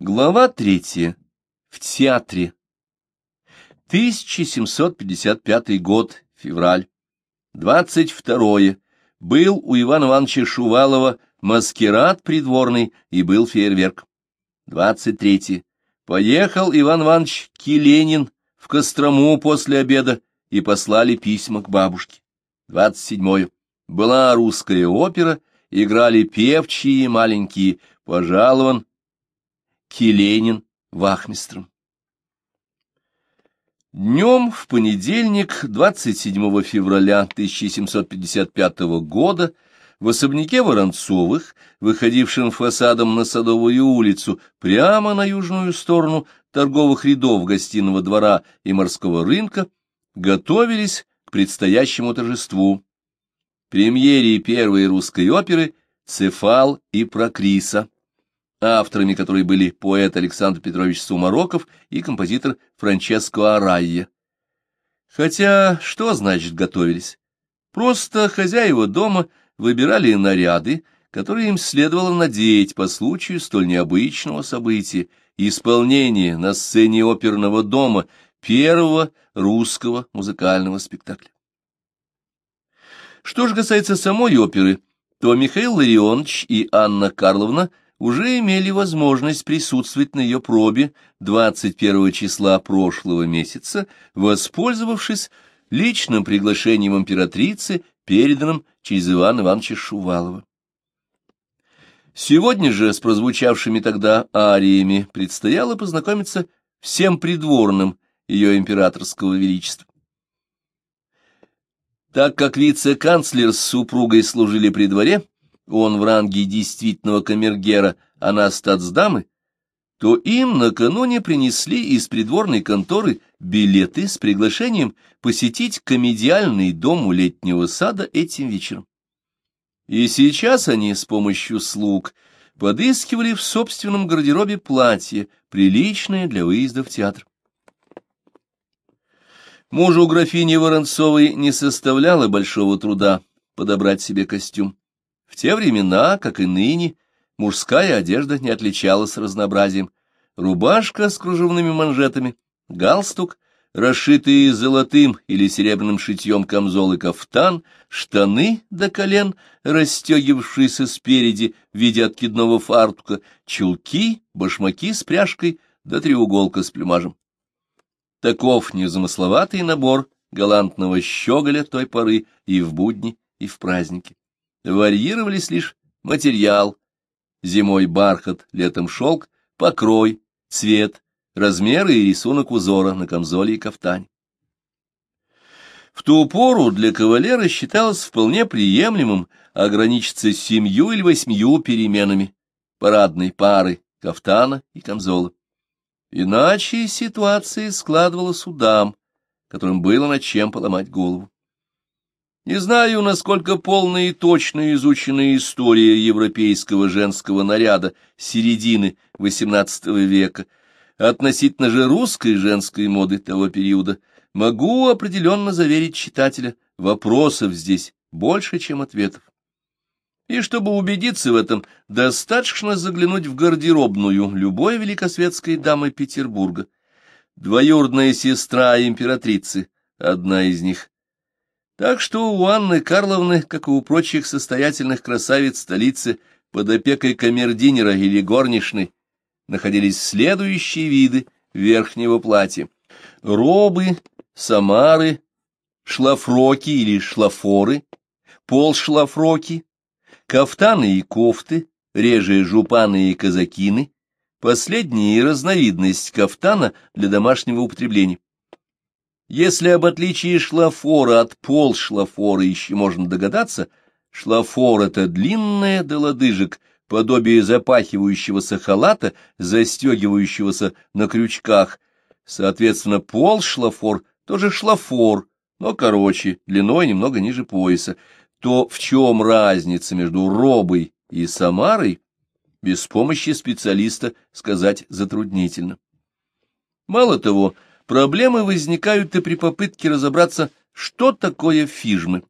Глава третья. В театре. 1755 год, февраль. 22. Был у Ивана Ивановича Шувалова маскирад придворный и был фейерверк. 23. Поехал Иван Иванович Киленин в Кострому после обеда и послали письма к бабушке. 27. Была русская опера, играли певчие маленькие, пожалован Киленин вахмистром. Днем в понедельник, 27 февраля 1755 года, в особняке Воронцовых, выходившем фасадом на Садовую улицу, прямо на южную сторону торговых рядов гостиного двора и морского рынка, готовились к предстоящему торжеству, премьере первой русской оперы «Цефал и Прокриса» авторами которой были поэт Александр Петрович Сумароков и композитор Франческо Арайя. Хотя что значит готовились? Просто хозяева дома выбирали наряды, которые им следовало надеть по случаю столь необычного события — исполнения на сцене оперного дома первого русского музыкального спектакля. Что же касается самой оперы, то Михаил Ларионович и Анна Карловна — уже имели возможность присутствовать на ее пробе 21 числа прошлого месяца, воспользовавшись личным приглашением императрицы, переданным через Ивана Ивановича Шувалова. Сегодня же с прозвучавшими тогда ариями предстояло познакомиться всем придворным ее императорского величества. Так как вице-канцлер с супругой служили при дворе, он в ранге действительного камергера, она статсдамы, то им накануне принесли из придворной конторы билеты с приглашением посетить комедиальный дом у летнего сада этим вечером. И сейчас они с помощью слуг подыскивали в собственном гардеробе платье, приличное для выезда в театр. Мужу графини Воронцовой не составляло большого труда подобрать себе костюм. В те времена, как и ныне, мужская одежда не отличалась разнообразием. Рубашка с кружевными манжетами, галстук, расшитые золотым или серебряным шитьем камзол и кафтан, штаны до колен, расстегивавшиеся спереди в виде откидного фартука, чулки, башмаки с пряжкой да треуголка с плюмажем. Таков незамысловатый набор галантного щеголя той поры и в будни, и в праздники. Варьировались лишь материал. Зимой бархат, летом шелк, покрой, цвет, размеры и рисунок узора на камзоле и кафтане. В ту пору для кавалера считалось вполне приемлемым ограничиться семью или восьмью переменами парадной пары кафтана и камзола. Иначе ситуация складывалась у дам, которым было над чем поломать голову. Не знаю, насколько полная и точно изучена история европейского женского наряда середины XVIII века, относительно же русской женской моды того периода, могу определенно заверить читателя, вопросов здесь больше, чем ответов. И чтобы убедиться в этом, достаточно заглянуть в гардеробную любой великосветской дамы Петербурга. Двоюродная сестра императрицы, одна из них, так что у Анны Карловны, как и у прочих состоятельных красавиц столицы, под опекой камердинера или горничной, находились следующие виды верхнего платья. Робы, самары, шлафроки или шлафоры, полшлафроки, кафтаны и кофты, реже жупаны и казакины, последняя разновидность кафтана для домашнего употребления. Если об отличии шлафора от полшлафора еще можно догадаться, шлафор — это длинное до лодыжек, подобие запахивающегося халата, застегивающегося на крючках. Соответственно, полшлафор — тоже шлафор, но короче, длиной немного ниже пояса. То в чем разница между робой и самарой, без помощи специалиста сказать затруднительно. Мало того, Проблемы возникают и при попытке разобраться, что такое фижмы.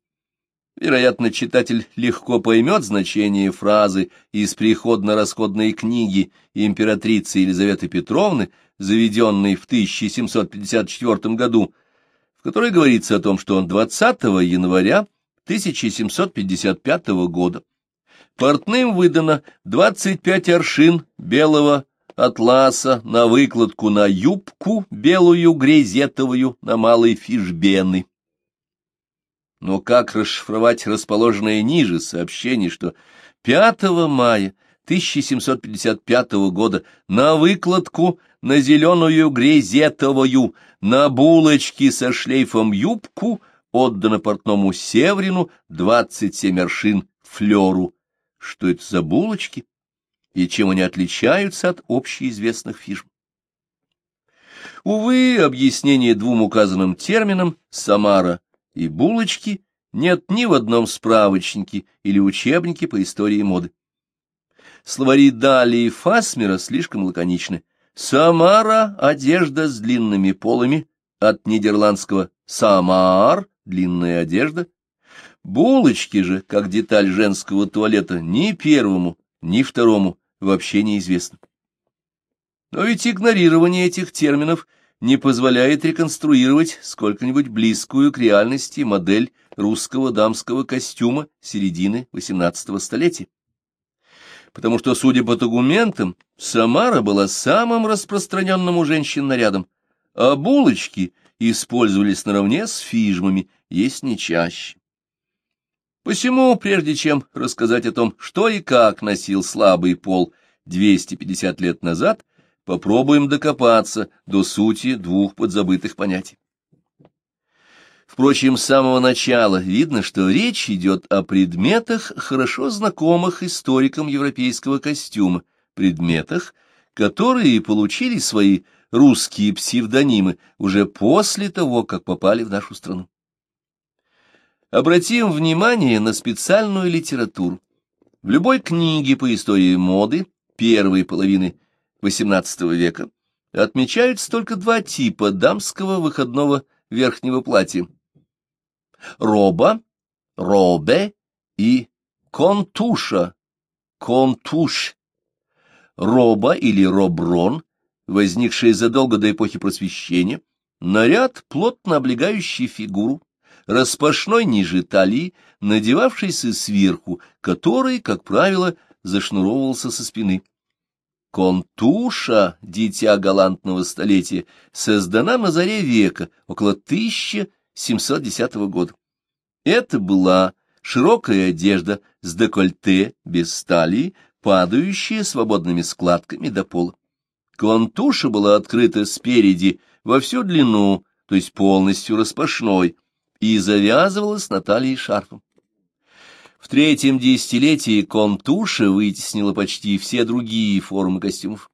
Вероятно, читатель легко поймет значение фразы из приходно-расходной книги императрицы Елизаветы Петровны, заведенной в 1754 году, в которой говорится о том, что 20 января 1755 года портным выдано 25 аршин белого атласа на выкладку на юбку белую грезетовую на малой фишбены. Но как расшифровать расположенное ниже сообщение, что 5 мая 1755 года на выкладку на зеленую грезетовую, на булочки со шлейфом юбку отдано портному Севрину 27 аршин флеру. Что это за булочки? И чем они отличаются от общеизвестных фирм? Увы, объяснение двум указанным терминам «Самара» и «булочки» нет ни в одном справочнике или учебнике по истории моды. Словари Дали и Фасмера слишком лаконичны. Самара — одежда с длинными полами, от нидерландского «самаар» — длинная одежда. Булочки же, как деталь женского туалета, ни первому, ни второму вообще неизвестно. Но ведь игнорирование этих терминов не позволяет реконструировать сколько-нибудь близкую к реальности модель русского дамского костюма середины XVIII столетия. Потому что, судя по документам, Самара была самым распространенным у женщин нарядом, а булочки использовались наравне с фижмами, есть не чаще. Посему, прежде чем рассказать о том, что и как носил слабый пол 250 лет назад, попробуем докопаться до сути двух подзабытых понятий. Впрочем, с самого начала видно, что речь идет о предметах, хорошо знакомых историкам европейского костюма, предметах, которые получили свои русские псевдонимы уже после того, как попали в нашу страну. Обратим внимание на специальную литературу. В любой книге по истории моды первой половины XVIII века отмечаются только два типа дамского выходного верхнего платья роба, робе и контуша, контуш. Роба или роброн, возникший задолго до эпохи просвещения, наряд, плотно облегающий фигуру, распашной ниже талии, надевавшийся сверху, который, как правило, зашнуровывался со спины. Контуша, дитя галантного столетия, создана на заре века, около 1710 года. Это была широкая одежда с декольте, без стали, падающая свободными складками до пола. Контуша была открыта спереди во всю длину, то есть полностью распашной, и завязывалась на шарфом. В третьем десятилетии контуша вытеснила почти все другие формы костюмов.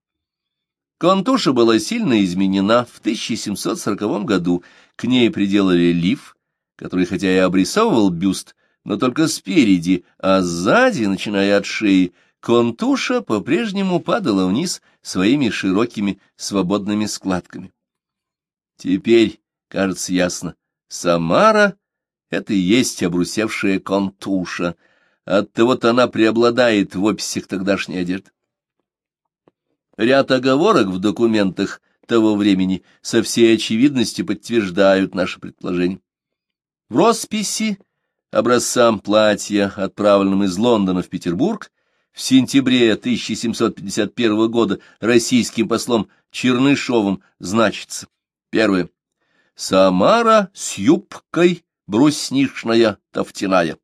Контуша была сильно изменена в 1740 году, к ней приделали лиф, который хотя и обрисовывал бюст, но только спереди, а сзади, начиная от шеи, контуша по-прежнему падала вниз своими широкими свободными складками. Теперь, кажется ясно, Самара — это и есть обрусевшая контуша, оттого-то она преобладает в описях тогдашней одежды. Ряд оговорок в документах того времени со всей очевидностью подтверждают наше предположение. В росписи образцам платья, отправленным из Лондона в Петербург, в сентябре 1751 года российским послом Чернышовым значится. Первое. Самара с юбкой брусничная тофтяная.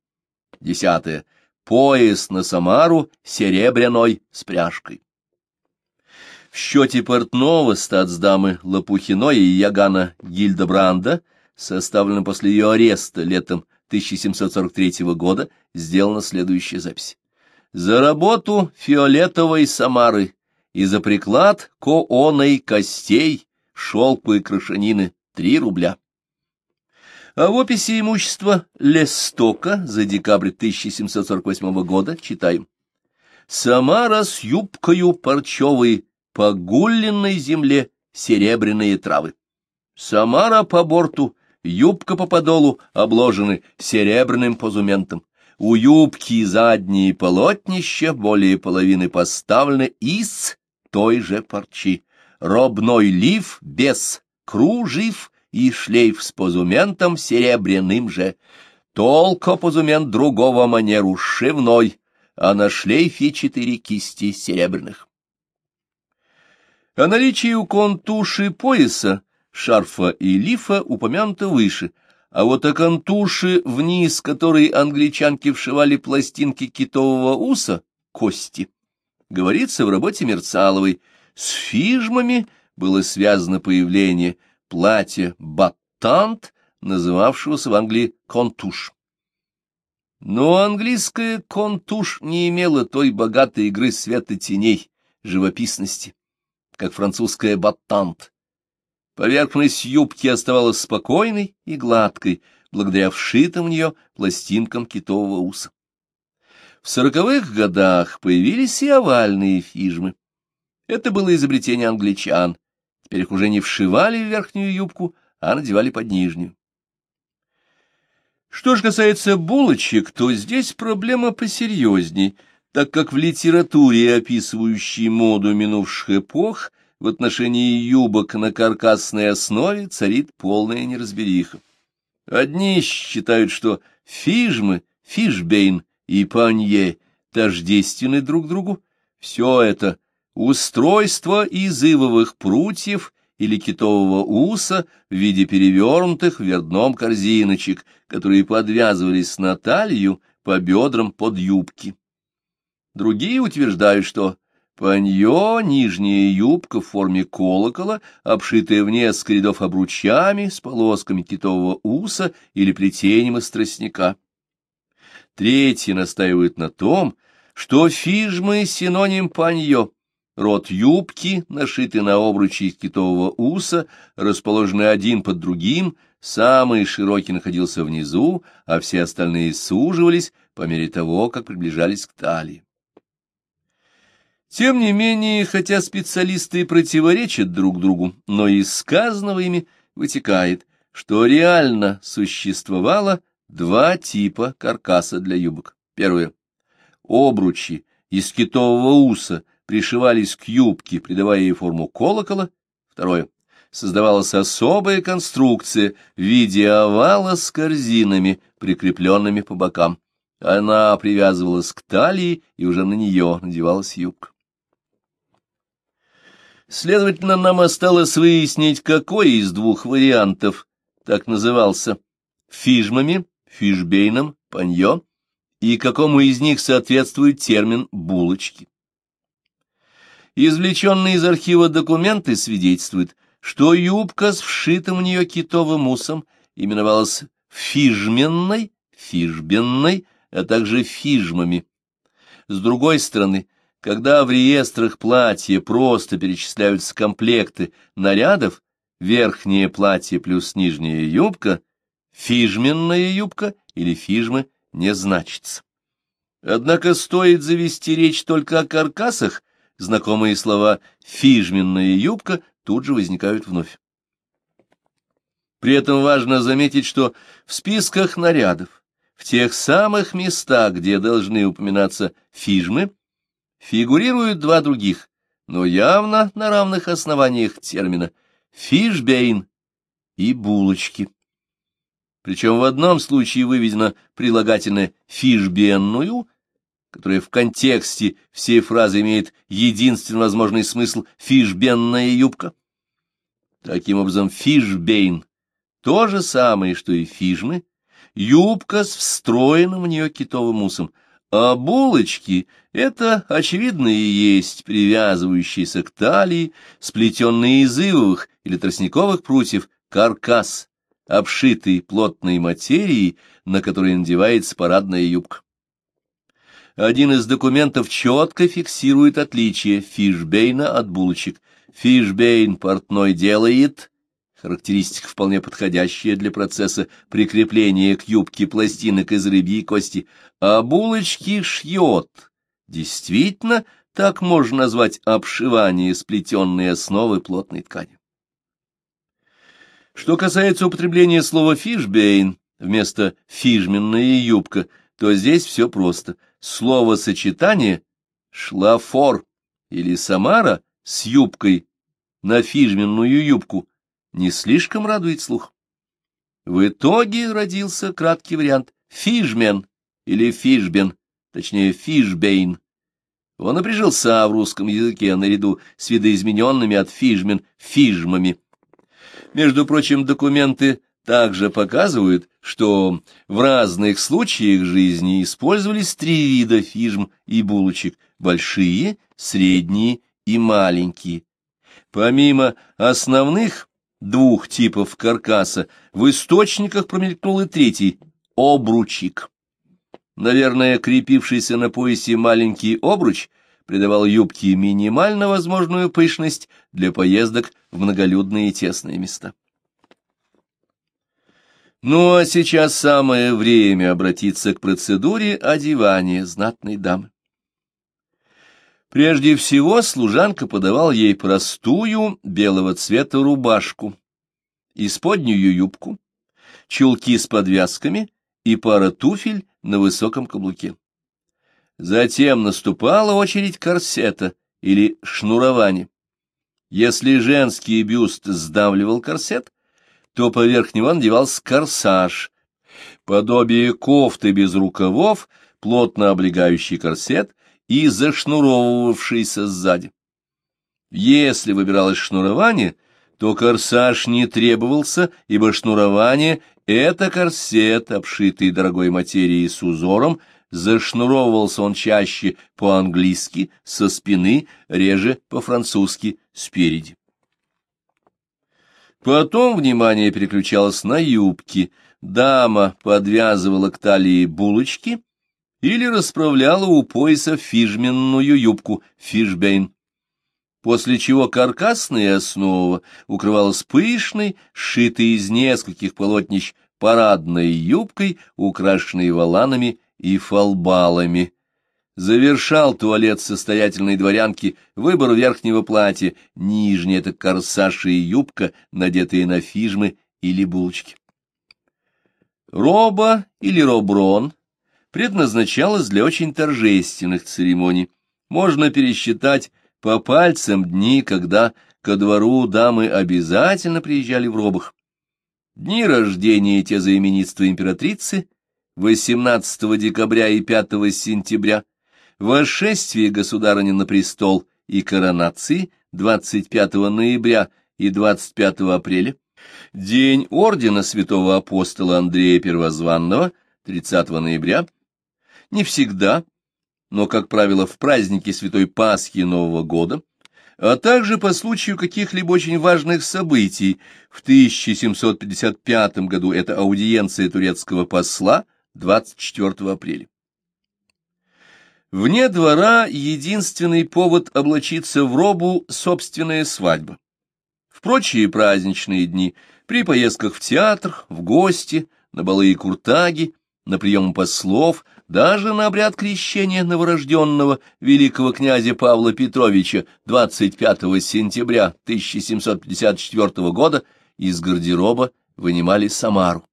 Десятое. Пояс на Самару серебряной с пряжкой. В счете портного статсдамы Лопухиной и Ягана Гильдебранда, составленном после ее ареста летом 1743 года, сделана следующая запись. За работу фиолетовой Самары и за приклад кооной костей, шелку и крашенины три рубля. А в описи имущества Лестока за декабрь 1748 года читаем. Самара с юбкою парчевой по гулленной земле серебряные травы. Самара по борту, юбка по подолу обложены серебряным позументом. У юбки задние полотнища более половины поставлены из той же парчи. Робной лиф без кружив и шлейф с позументом серебряным же. Толко позумент другого манеру шивной, а на шлейфе четыре кисти серебряных. О наличии у контуши пояса, шарфа и лифа упомянуто выше, а вот о контуши, вниз которой англичанки вшивали пластинки китового уса, кости, говорится в работе Мерцаловой. С фижмами было связано появление платья «баттант», называвшегося в Англии «контуш». Но английское «контуш» не имело той богатой игры света теней, живописности как французская баттант. Поверхность юбки оставалась спокойной и гладкой, благодаря вшитым в нее пластинкам китового уса. В сороковых годах появились и овальные фижмы. Это было изобретение англичан. Теперь их уже не вшивали в верхнюю юбку, а надевали под нижнюю. Что же касается булочек, то здесь проблема посерьезней — так как в литературе, описывающей моду минувших эпох, в отношении юбок на каркасной основе царит полная неразбериха. Одни считают, что фижмы, фишбейн и панье тождественны друг другу. Все это устройство из ивовых прутьев или китового уса в виде перевернутых вверх дном корзиночек, которые подвязывались на талию по бедрам под юбки. Другие утверждают, что панье — нижняя юбка в форме колокола, обшитая в несколько рядов обручами с полосками китового уса или плетением из тростника. Третьи настаивают на том, что фижмы — синоним панье, рот юбки, нашитый на обручи из китового уса, расположены один под другим, самый широкий находился внизу, а все остальные суживались по мере того, как приближались к талии. Тем не менее, хотя специалисты противоречат друг другу, но из сказанного ими вытекает, что реально существовало два типа каркаса для юбок. Первое. Обручи из китового уса пришивались к юбке, придавая ей форму колокола. Второе. Создавалась особая конструкция в виде овала с корзинами, прикрепленными по бокам. Она привязывалась к талии, и уже на нее надевалась юбка. Следовательно, нам осталось выяснить, какой из двух вариантов так назывался фижмами, фишбейном, панье, и какому из них соответствует термин «булочки». Извлеченные из архива документы свидетельствуют, что юбка с вшитым в нее китовым усом именовалась фижменной, фижбенной, а также фижмами. С другой стороны, когда в реестрах платья просто перечисляются комплекты нарядов, верхнее платье плюс нижняя юбка, фижменная юбка или фижмы не значится. Однако стоит завести речь только о каркасах, знакомые слова «фижменная юбка» тут же возникают вновь. При этом важно заметить, что в списках нарядов, в тех самых местах, где должны упоминаться фижмы, фигурируют два других, но явно на равных основаниях термина «фишбейн» и «булочки». Причем в одном случае выведено прилагательное «фишбенную», которое в контексте всей фразы имеет единственно возможный смысл «фишбенная юбка». Таким образом, фишбейн — то же самое, что и фижмы, юбка с встроенным в нее китовым усом — а булочки — это, очевидно, и есть привязывающиеся к талии, сплетенные из ивовых или тростниковых прутьев, каркас, обшитый плотной материей, на которой надевается парадная юбка. Один из документов четко фиксирует отличие фишбейна от булочек. Фишбейн портной делает характеристика вполне подходящая для процесса прикрепления к юбке пластинок из рыбьей кости, а булочки шьет. Действительно, так можно назвать обшивание сплетенной основы плотной ткани. Что касается употребления слова «фишбейн» вместо «фижменная юбка», то здесь все просто. Слово-сочетание «шлафор» или «самара» с юбкой на фижменную юбку не слишком радует слух. В итоге родился краткий вариант «фижмен» или «фишбен», точнее «фишбейн». Он напряжился в русском языке наряду с видоизмененными от фижмен фижмами. Между прочим, документы также показывают, что в разных случаях жизни использовались три вида фижм и булочек – большие, средние и маленькие. Помимо основных двух типов каркаса, в источниках промелькнул и третий – обручик. Наверное, крепившийся на поясе маленький обруч придавал юбке минимально возможную пышность для поездок в многолюдные тесные места. Ну а сейчас самое время обратиться к процедуре одевания знатной дамы. Прежде всего служанка подавал ей простую белого цвета рубашку, исподнюю юбку, чулки с подвязками и пара туфель на высоком каблуке. Затем наступала очередь корсета или шнурования. Если женский бюст сдавливал корсет, то поверх него надевался корсаж, подобие кофты без рукавов, плотно облегающий корсет и зашнуровывавшийся сзади. Если выбиралось шнурование, то корсаж не требовался, ибо шнурование — это корсет, обшитый дорогой материей с узором, зашнуровывался он чаще по-английски, со спины, реже по-французски, спереди. Потом внимание переключалось на юбки. Дама подвязывала к талии булочки или расправляла у пояса фижменную юбку, фишбейн, после чего каркасная основа укрывалась пышной, сшитой из нескольких полотнищ парадной юбкой, украшенной воланами и фалбалами. Завершал туалет состоятельной дворянки выбор верхнего платья, нижнее — это корсаж и юбка, надетые на фижмы или булочки. Роба или роброн предназначалась для очень торжественных церемоний. Можно пересчитать по пальцам дни, когда ко двору дамы обязательно приезжали в робах. Дни рождения те заименитства императрицы, 18 декабря и 5 сентября, восшествие государыни на престол и коронации 25 ноября и 25 апреля, день ордена святого апостола Андрея Первозванного 30 ноября, не всегда, но, как правило, в праздники Святой Пасхи Нового года, а также по случаю каких-либо очень важных событий. В 1755 году это аудиенция турецкого посла 24 апреля. Вне двора единственный повод облачиться в робу — собственная свадьба. В прочие праздничные дни, при поездках в театр, в гости, на балы и куртаги, на прием послов — даже на обряд крещения новорожденного великого князя Павла Петровича 25 сентября 1754 года из гардероба вынимали Самару.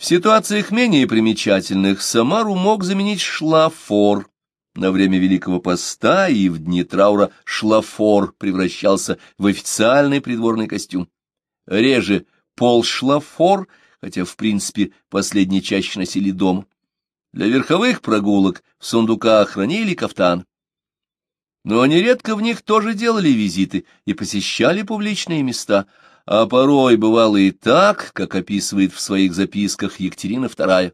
В ситуациях менее примечательных Самару мог заменить шлафор. На время Великого Поста и в дни траура шлафор превращался в официальный придворный костюм. Реже полшлафор, хотя, в принципе, последние чаще носили дома. Для верховых прогулок в сундуках хранили кафтан. Но нередко в них тоже делали визиты и посещали публичные места, а порой бывало и так, как описывает в своих записках Екатерина II.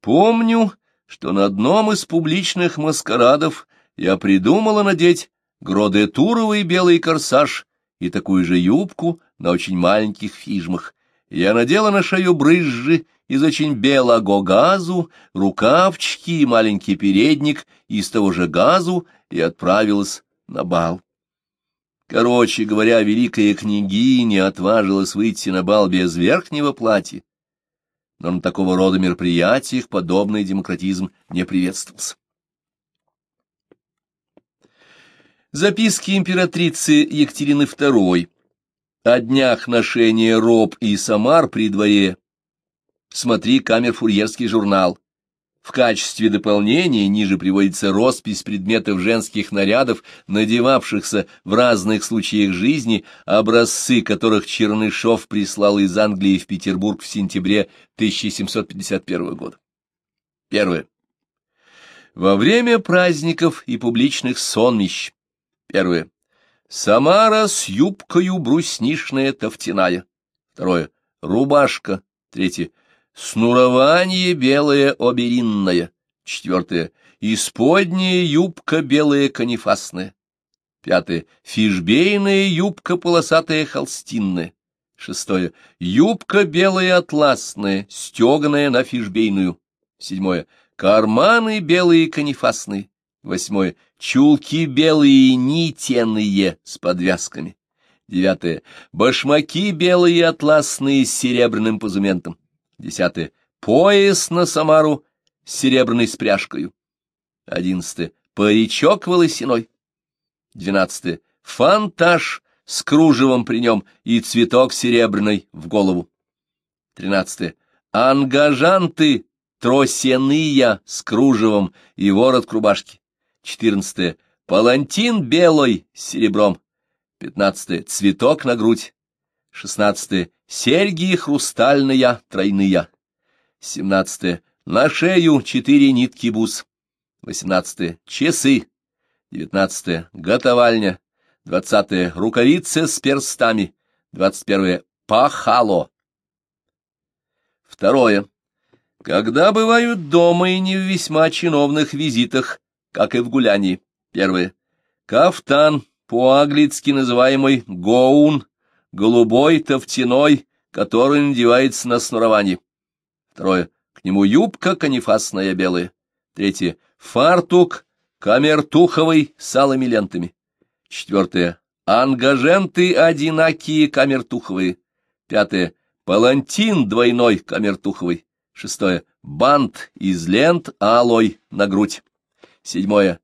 Помню, что на одном из публичных маскарадов я придумала надеть гродетуровый белый корсаж и такую же юбку на очень маленьких фижмах. Я надела на шею брызжи из очень белого газу, рукавчики и маленький передник из того же газу и отправилась на бал. Короче говоря, великая княгиня отважилась выйти на бал без верхнего платья, но на такого рода мероприятиях подобный демократизм не приветствовался. Записки императрицы Екатерины II О днях ношения роб и самар при дворе смотри камер-фурьерский журнал. В качестве дополнения ниже приводится роспись предметов женских нарядов, надевавшихся в разных случаях жизни, образцы которых Чернышов прислал из Англии в Петербург в сентябре 1751 года. Первое. Во время праздников и публичных сонмищ. Первое. Самара с юбкою бруснишная тофтяная. Второе. Рубашка. Третье. Снурование белое оберинное. Четвертое. Исподняя юбка белая канифасная. Пятое. Фишбейная юбка полосатая холстинная. Шестое. Юбка белая атласная, стеганая на фишбейную. Седьмое. Карманы белые канифасные. Восьмое. Чулки белые нитяные с подвязками. Девятое. Башмаки белые атласные с серебряным позументом. Десятое. Пояс на Самару с серебряной спряжкою. Одиннадцатое. Паричок волосяной. Двенадцатое. Фантаж с кружевом при нем и цветок серебряный в голову. Тринадцатое. Ангажанты тросяные с кружевом и ворот к рубашке. Четырнадцатое. Палантин белый с серебром. Пятнадцатое. Цветок на грудь. Шестнадцатое. Серьги хрустальные, тройные. Семнадцатое. На шею четыре нитки бус. Восемнадцатое. Часы. Девятнадцатое. Готовальня. Двадцатое. Рукавицы с перстами. Двадцать первое. Пахало. Второе. Когда бывают дома и не в весьма чиновных визитах, как и в гулянии. Первое. Кафтан, по-аглицки называемый гоун, голубой тофтяной, который надевается на снуровании. Второе. К нему юбка канифасная белая. Третье. Фартук камертуховый с алыми лентами. Четвертое. Ангаженты одинакие камертуховые. Пятое. Палантин двойной камертуховый. Шестое. Бант из лент алой на грудь. Седьмое.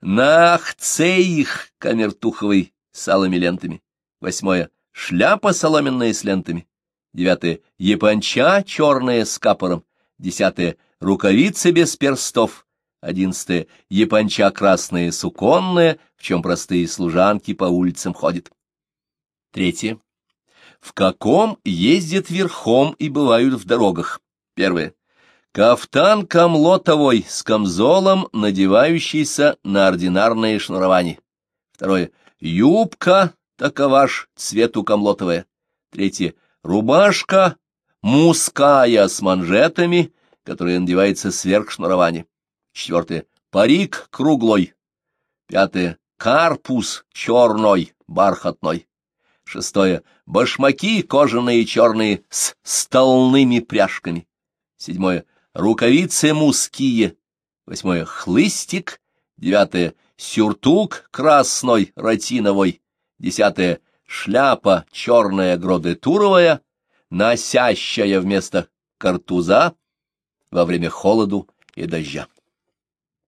Нахцеих камертуховый с алыми лентами. Восьмое шляпа соломенная с лентами. Девятое — японча черная с капором. Десятое — рукавицы без перстов. Одиннадцатое — японча красная суконная, в чем простые служанки по улицам ходят. Третье. В каком ездят верхом и бывают в дорогах? Первое. Кафтан камлотовой с камзолом, надевающийся на ординарное шнурование. Второе. Юбка такова ж цвету комлотовая. Третье — рубашка муская с манжетами, которая надевается сверх шнурования. Четвертое — парик круглой. Пятое — карпус черной, бархатной. Шестое — башмаки кожаные черные с столными пряжками. Седьмое — рукавицы муские. Восьмое — хлыстик. Девятое — сюртук красной ротиновой. Десятое — шляпа черная гродетуровая, носящая вместо картуза во время холоду и дождя.